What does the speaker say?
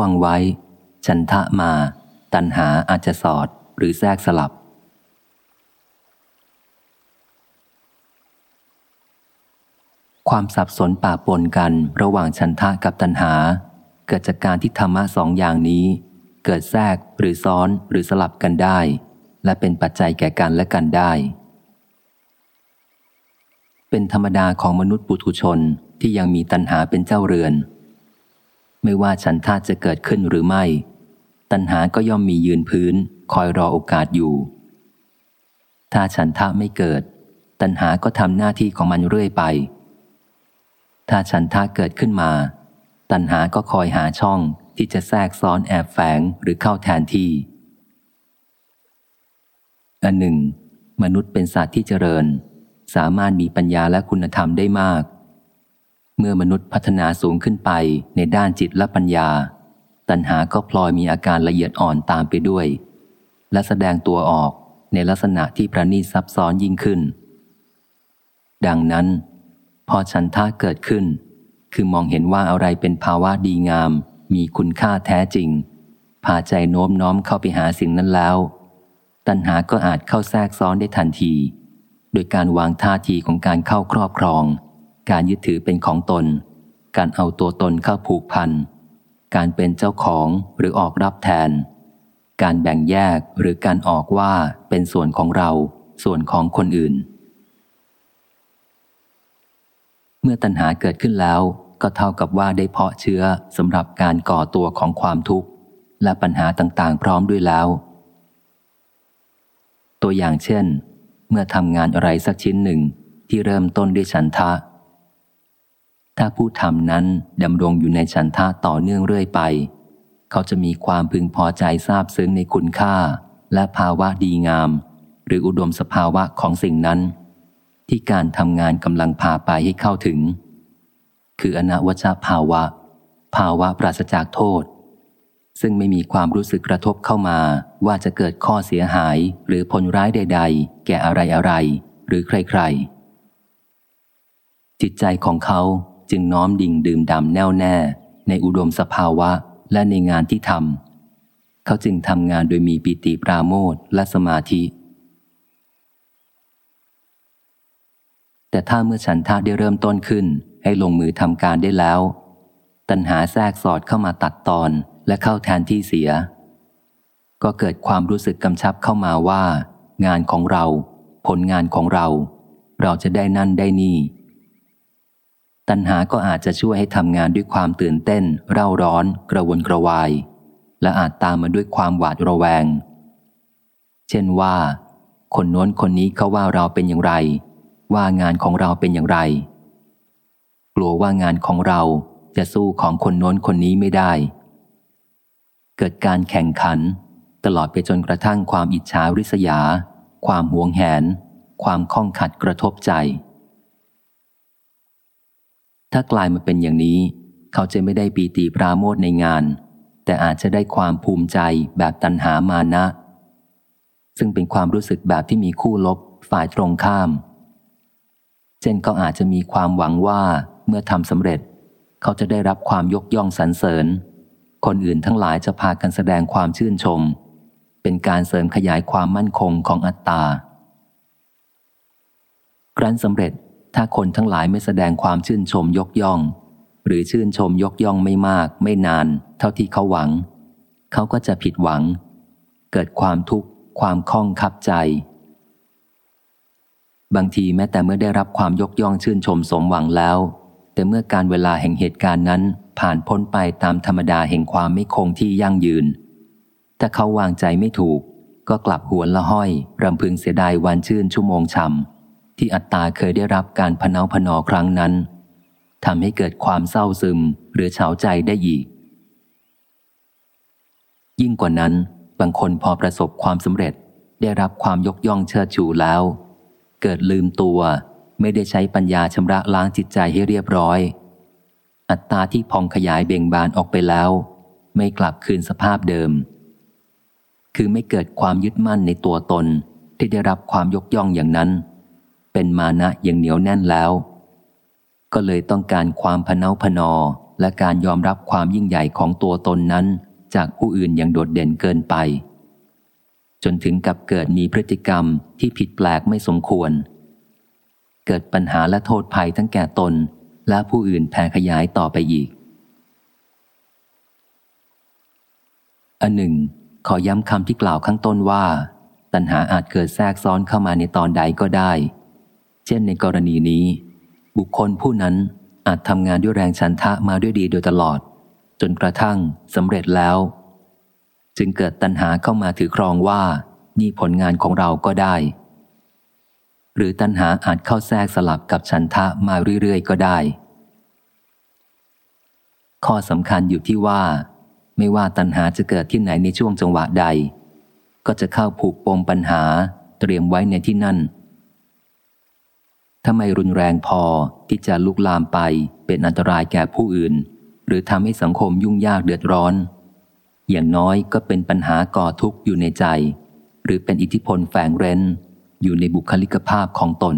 วังไว้ ฉันทะมา ตัณหาอาจจะสอดหรือแทรกสลับ ความสับสนป่าปนกันระหว่างฉันทะกับตัณหา เกิดจากการที่ธรรมะสองอย่างนี้ เกิดแทรกหรือซ้อนหรือสลับกันได้ และเป็นปัจจัยแก่กันและกันได้ เป็นธรรมดาของมนุษย์ปุถุชนที่ยังมีตัณหาเป็นเจ้าเรือน ไม่ว่าฉันทะจะเกิดขึ้นหรือไม่ ตัณหาก็ย่อมมียืนพื้น คอยรอโอกาสอยู่ ถ้าฉันทะไม่เกิด ตัณหาก็ทำหน้าที่ของมันเรื่อยไป ถ้าฉันทะเกิดขึ้นมา ตัณหาก็คอยหาช่องที่จะแทรกซ้อนแอบแฝงหรือเข้าแทนที่อันหนึ่ง มนุษย์เป็นสัตว์ที่เจริญ สามารถมีปัญญาและคุณธรรมได้มาก เมื่อมนุษย์พัฒนาสูงขึ้นไปในด้านจิตและปัญญา ตัณหาก็พลอยมีอาการละเอียดอ่อนตามไปด้วย และแสดงตัวออกในลักษณะที่ประณีตซับซ้อนยิ่งขึ้น ดังนั้น พอฉันทะเกิดขึ้น คือมองเห็นว่าอะไรเป็นภาวะดีงาม มีคุณค่าแท้จริงพาใจโน้มน้อมเข้าไปหาสิ่งนั้นแล้ว ตัณหาก็อาจเข้าแทรกซ้อนได้ทันที โดยการวางท่าทีของการเข้าครอบครอง การยึดถือเป็นของตน การเอาตัวตนเข้าผูกพัน การเป็นเจ้าของหรือออกรับแทน การแบ่งแยกหรือการออกว่าเป็นส่วนของเรา ส่วนของคนอื่น เมื่อตัณหาเกิดขึ้นแล้ว ก็เท่ากับว่าได้เพาะเชื้อสำหรับการก่อตัวของความทุกข์ และปัญหาต่างๆ พร้อมด้วยแล้ว ตัวอย่างเช่น เมื่อทำงานอะไรสักชิ้นหนึ่งที่เริ่มต้นด้วยฉันทะ ถ้าผู้ทำนั้นดำรงอยู่ในฉันทะต่อเนื่องเรื่อยไป เขาจะมีความพึงพอใจทราบซึ้งในคุณค่า และภาวะดีงาม หรืออุดมสภาวะของสิ่งนั้น ที่การทำงานกำลังพาไปให้เข้าถึง คืออนวัชภาวะ ภาวะปราศจากโทษ ซึ่งไม่มีความรู้สึกกระทบเข้ามาว่าจะเกิดข้อเสียหายหรือผลร้ายใด ๆ แก่อะไรอะไรหรือใคร ๆ จิตใจของเขา จึงน้อมดิ่งดื่มดำแน่วแน่ในอุดมสภาวะและในงานที่ทำเขาจึงทำงานโดยมีปิติปราโมทและสมาธิ แต่ถ้าเมื่อฉันทะได้เริ่มต้นขึ้นให้ลงมือทำการได้แล้ว ตัณหาแทรกสอดเข้ามาตัดตอนและเข้าแทนที่เสีย ก็เกิดความรู้สึกกำชับเข้ามาว่า งานของเรา ผลงานของเรา เราจะได้นั่นได้นี่ ตัณหาก็อาจจะช่วยให้ทำงานด้วยความตื่นเต้น เร่าร้อน กระวนกระวาย และอาจตามมาด้วยความหวาดระแวง เช่นว่า คนโน้นคนนี้เขาว่าเราเป็นอย่างไร ว่างานของเราเป็นอย่างไร กลัวว่างานของเราจะสู้ของคนโน้นคนนี้ไม่ได้ เกิดการแข่งขัน ตลอดไปจนกระทั่งความอิจฉาริษยา ความหวงแหน ความข้องขัดกระทบใจ ถ้ากลายมาเป็นอย่างนี้ เขาจะไม่ได้ปีติปราโมทในงาน แต่อาจจะได้ความภูมิใจแบบตัณหามานะ ซึ่งเป็นความรู้สึกแบบที่มีคู่ลบฝ่ายตรงข้าม เช่นก็อาจจะมีความหวังว่าเมื่อทำสำเร็จ เขาจะได้รับความยกย่องสรรเสริญ คนอื่นทั้งหลายจะพากันแสดงความชื่นชม เป็นการเสริมขยายความมั่นคงของอัตตาครั้นสำเร็จ ถ้าคนทั้งหลายไม่แสดงความชื่นชมยกย่อง หรือชื่นชมยกย่องไม่มาก ไม่นาน เท่าที่เขาหวัง เขาก็จะผิดหวัง เกิดความทุกข์ ความคล่องคับใจ บางทีแม้แต่เมื่อได้รับความยกย่องชื่นชมสมหวังแล้ว แต่เมื่อการเวลาแห่งเหตุการณ์นั้น ผ่านพ้นไปตามธรรมดาแห่งความไม่คงที่ยั่งยืน ถ้าเขาวางใจไม่ถูก ก็กลับหวนละห้อยรำพึงเสียดายวันชื่นชั่วโมงช้ำ ที่อัตตาเคยได้รับการพนาพนอครั้งนั้นทำให้เกิดความเศร้าซึมหรือเฉาใจได้อีก ยิ่งกว่านั้น บางคนพอประสบความสำเร็จได้รับความยกย่องเชิดชูแล้ว เกิดลืมตัวไม่ได้ใช้ปัญญาชำระล้างจิตใจให้เรียบร้อย อัตตาที่พองขยายเบ่งบานออกไปแล้ว ไม่กลับคืนสภาพเดิม คือไม่เกิดความยึดมั่นในตัวตนที่ได้รับความยกย่องอย่างนั้น เป็นมานะอย่างเหนียวแน่นแล้ว ก็เลยต้องการความพเนาพนอและการยอมรับความยิ่งใหญ่ของตัวตนนั้น จากผู้อื่นอย่างโดดเด่นเกินไป จนถึงกับเกิดมีพฤติกรรมที่ผิดแปลกไม่สมควร เกิดปัญหาและโทษภัยทั้งแก่ตน และผู้อื่นแผ่ขยายต่อไปอีกอันหนึ่ง ขอย้ำคำที่กล่าวข้างต้นว่า ตัณหาอาจเกิดแทรกซ้อนเข้ามาในตอนใดก็ได้ เช่นในกรณีนี้ บุคคลผู้นั้นอาจทำงานด้วยแรงชันทะมาด้วยดีโดยตลอด จนกระทั่งสำเร็จแล้ว จึงเกิดตัณหาเข้ามาถือครองว่านี่ผลงานของเราก็ได้ หรือตัณหาอาจเข้าแทรกสลับกับชันทะมาเรื่อยๆก็ได้ ข้อสำคัญอยู่ที่ว่า ไม่ว่าตัณหาจะเกิดที่ไหนในช่วงจังหวะใด ก็จะเข้าผูกปมปัญหาเตรียมไว้ในที่นั่น ถ้าไม่รุนแรงพอที่จะลุกลามไปเป็นอันตรายแก่ผู้อื่น หรือทำให้สังคมยุ่งยากเดือดร้อน อย่างน้อยก็เป็นปัญหาก่อทุกข์อยู่ในใจ หรือเป็นอิทธิพลแฝงเร้น อยู่ในบุคลิกภาพของตน